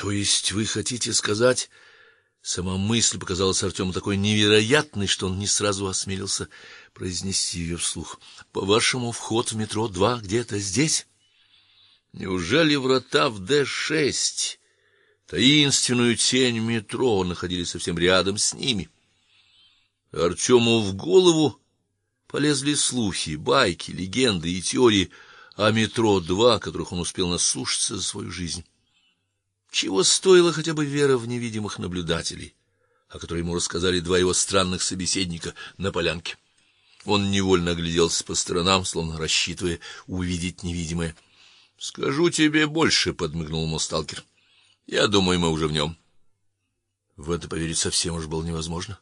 То есть вы хотите сказать, сама мысль показалась Артему такой невероятной, что он не сразу осмелился произнести ее вслух. По-вашему, вход в метро 2 где-то здесь? Неужели врата в Д6, таинственную тень метро, находились совсем рядом с ними? Артему в голову полезли слухи, байки, легенды и теории о метро 2, которых он успел наслушаться за свою жизнь. Чего стоила хотя бы вера в невидимых наблюдателей, о которой ему рассказали два его странных собеседника на полянке. Он невольно огляделся по сторонам, словно рассчитывая увидеть невидимое. Скажу тебе больше, подмигнул ему сталкер. Я думаю, мы уже в нем». В это поверить совсем уж было невозможно.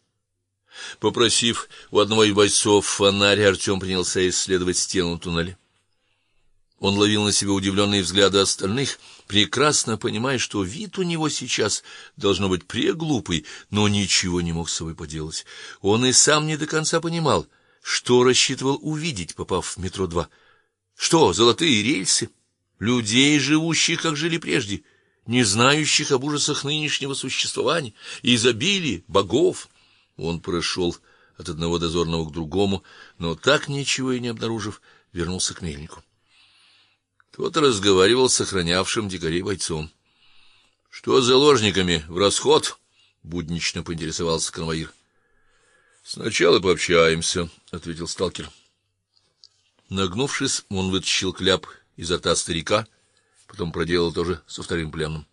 Попросив у одного из бойцов фонарь, Артем принялся исследовать стену туннеля. Он ловил на себе удивленные взгляды остальных, прекрасно понимая, что вид у него сейчас должно быть преглупый, но ничего не мог с собой поделать. Он и сам не до конца понимал, что рассчитывал увидеть, попав в метро 2. Что, золотые рельсы, людей, живущих, как жили прежде, не знающих об ужасах нынешнего существования, изобилия, богов. Он прошел от одного дозорного к другому, но так ничего и не обнаружив, вернулся к мельнику. Тот разговаривал с сохранявшим дикарей бойцом. Что с заложниками в расход? буднично поинтересовался конвоир. Сначала пообщаемся, ответил сталкер. Нагнувшись, он вытащил кляп изо рта старика, потом проделал то же со вторым пленным.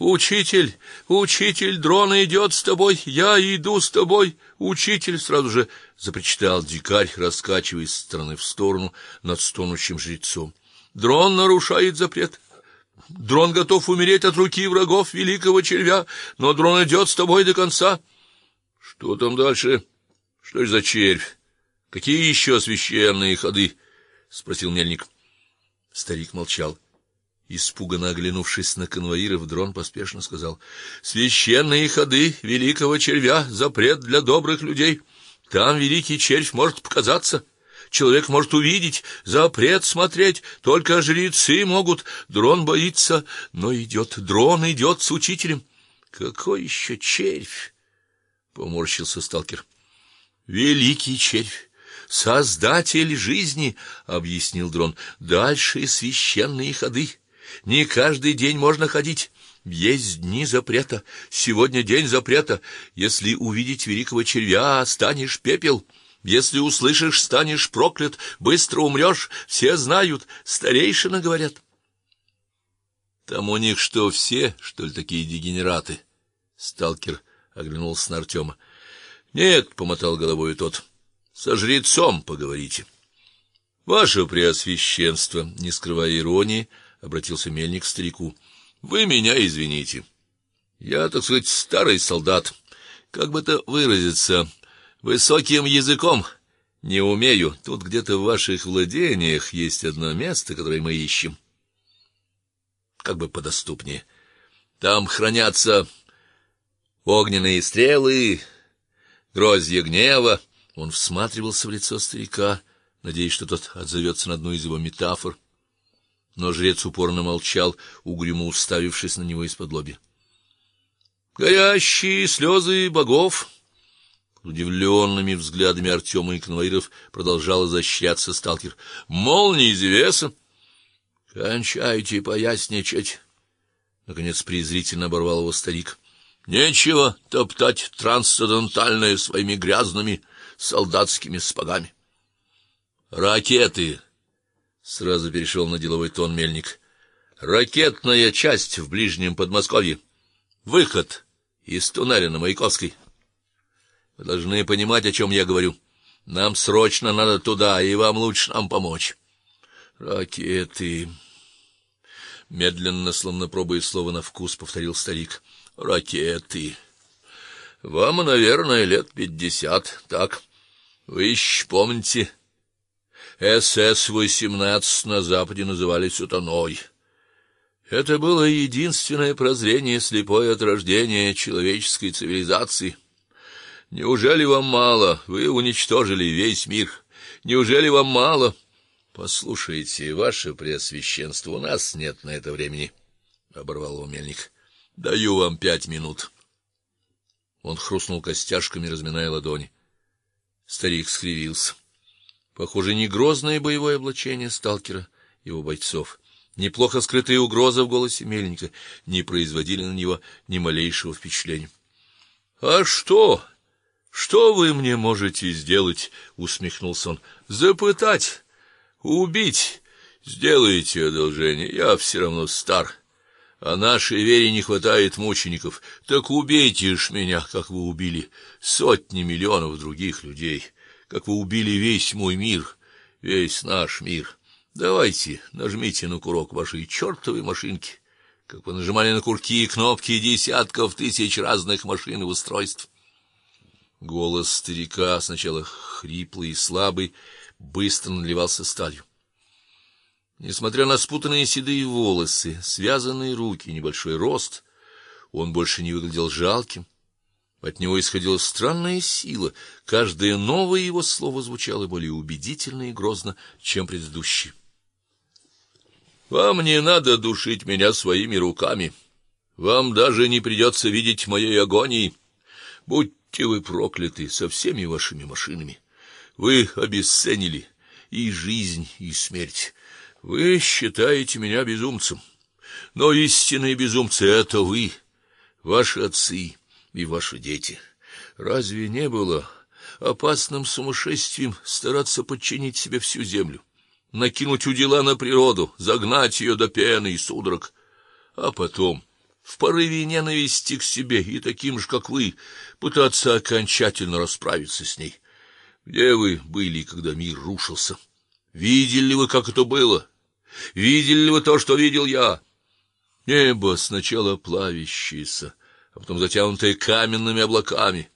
Учитель, учитель, дрон идет с тобой, я иду с тобой, учитель, сразу же запричитал дикарь, раскачиваясь с стороны в сторону над стонущим жрецом. Дрон нарушает запрет. Дрон готов умереть от руки врагов великого червя, но дрон идет с тобой до конца. Что там дальше? Что это за червь? Какие еще священные ходы? спросил мельник. Старик молчал. Испуганно оглянувшись на конвоиров, дрон поспешно сказал: "Священные ходы великого червя запрет для добрых людей. Там великий червь может показаться человек может увидеть, запрет смотреть, только жрецы могут. Дрон боится, но идет, дрон идет с учителем. Какой еще червь? поморщился сталкер. Великий червь, создатель жизни, объяснил дрон. Дальше священные ходы. Не каждый день можно ходить. Есть дни запрета. Сегодня день запрета. Если увидеть великого червя, станешь пепел. Если услышишь, станешь проклят, быстро умрешь, все знают, старейшины говорят. Там у них что, все, что ли, такие дегенераты? Сталкер оглянулся на Артема. Нет, помотал головой тот. Со жрецом поговорите. Ваше преосвященство, не скрывая иронии, обратился мельник к старику. Вы меня извините. Я, так сказать, старый солдат. Как бы это выразиться, Высоким языком не умею. Тут где-то в ваших владениях есть одно место, которое мы ищем. Как бы подоступнее. Там хранятся огненные стрелы, грозья гнева. Он всматривался в лицо старика, надеясь, что тот отзовется на одну из его метафор. Но жрец упорно молчал, угрюмо уставившись на него из-под лоби. Горящие слезы богов удивленными взглядами Артема и конвоиров продолжал изощряться сталкер. Мол, неизвестно. Кончайте поясничать. Наконец презрительно оборвал его старик. Нечего топтать трансцендентальное своими грязными солдатскими спагами. Ракеты. Сразу перешел на деловой тон мельник. Ракетная часть в ближнем Подмосковье. Выход из туннеля на Маяковской. Вы должны понимать, о чем я говорю. Нам срочно надо туда, и вам лучше нам помочь. Ракеты. Медленно, словно пробуя слово на вкус, повторил старик. Ракеты. Вам, наверное, лет пятьдесят, так? Вы еще помните? СС-18 на западе называли сутаной. Это было единственное прозрение слепое от рождения человеческой цивилизации. Неужели вам мало? Вы уничтожили весь мир. Неужели вам мало? Послушайте, ваше преосвященство, у нас нет на это времени. оборвал его мельник. Даю вам пять минут. Он хрустнул костяшками, разминая ладони. Старик скривился. Похоже, не грозное боевое облачение сталкера его бойцов, неплохо скрытые угрозы в голосе мельника не производили на него ни малейшего впечатления. А что? Что вы мне можете сделать? усмехнулся он. Запытать, убить, сделайте одолжение. Я все равно стар. А нашей вере не хватает мучеников. Так убейте ж меня, как вы убили сотни миллионов других людей, как вы убили весь мой мир, весь наш мир. Давайте, нажмите на курок вашей чертовой машинки, как вы нажимали на курки и кнопки десятков тысяч разных машин и устройств. Голос старика, сначала хриплый и слабый, быстро наливался сталью. Несмотря на спутанные седые волосы, связанные руки, небольшой рост, он больше не выглядел жалким. От него исходила странная сила. Каждое новое его слово звучало более убедительно и грозно, чем предыдущее. Вам не надо душить меня своими руками. Вам даже не придется видеть моей агонии. Будьте вы прокляты со всеми вашими машинами. Вы обесценили и жизнь, и смерть. Вы считаете меня безумцем, но истинные безумцы это вы, ваши отцы и ваши дети. Разве не было опасным сумасшествием стараться подчинить себе всю землю, накинуть удила на природу, загнать ее до пены и судорог, а потом в порыве ненависти к себе и таким же, как вы, пытаться окончательно расправиться с ней? Где вы были, когда мир рушился? Видели ли вы, как это было? Видели ли вы то, что видел я? Небо сначала плавящееся, а потом затянутое каменными облаками,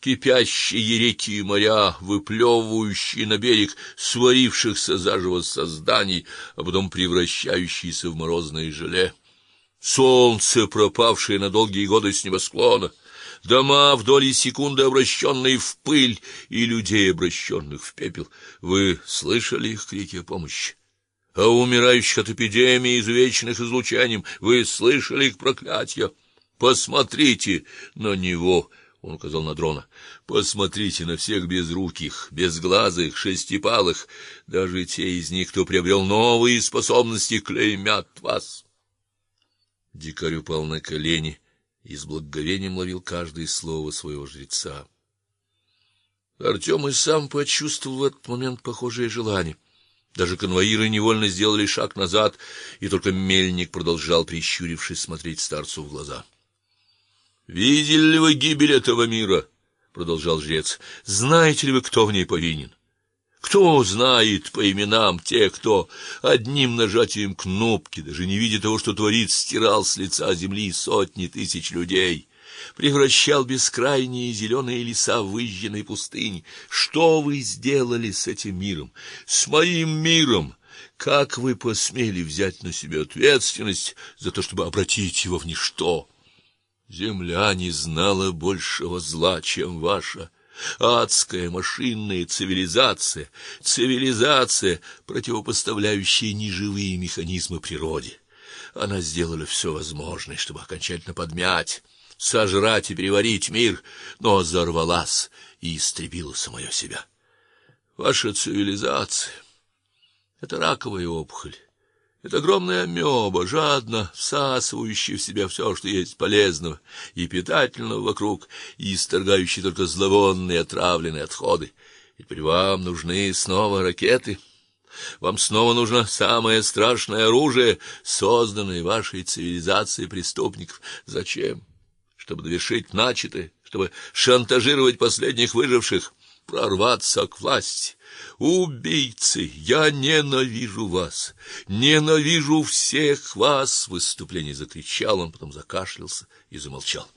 кипящие реки и моря, выплевывающие на берег сварившихся заживо созданий, а потом превращающиеся в морозное желе. Солнце, пропавшее на долгие годы с небосклона, дома в доли секунды обращенные в пыль и людей обращенных в пепел. Вы слышали их крики о помощи? а умирающих от эпидемии, изувеченных излучением, вы слышали их проклятия? Посмотрите на него, он указал на дрона. Посмотрите на всех безруких, безглазых, шестипалых, даже те из них, кто приобрел новые способности, клеймят вас. Дикарь упал на колени и с благоговением ловил каждое слово своего жреца. Артем и сам почувствовал в этот момент похожее желание. Даже конвоиры невольно сделали шаг назад, и только мельник продолжал прищурившись смотреть старцу в глаза. Видели ли вы гибель этого мира? продолжал жрец. Знаете ли вы, кто в ней повинен? Кто знает по именам тех, кто одним нажатием кнопки, даже не видя того, что творит, стирал с лица земли сотни тысяч людей? превращал бескрайние зеленые леса в выжженные пустыни. Что вы сделали с этим миром, с моим миром? Как вы посмели взять на себя ответственность за то, чтобы обратить его в ничто? Земля не знала большего зла, чем ваша адская машинная цивилизация, цивилизация, противопоставляющая неживые механизмы природе. Она сделала все возможное, чтобы окончательно подмять сожрать и переварить мир, но взорвалась и истребила самое себя. Ваша цивилизация это раковая опухоль. Это огромная амеба, жадно всасывающая в себя все, что есть полезного и питательного вокруг, и исторгающая только зловонные отравленные отходы. И теперь вам нужны снова ракеты. Вам снова нужно самое страшное оружие, созданное вашей цивилизацией преступников. Зачем? чтобы довершить начатое, чтобы шантажировать последних выживших, прорваться к власти. Убийцы, я ненавижу вас. Ненавижу всех вас, в выступлении закричал он, потом закашлялся и замолчал.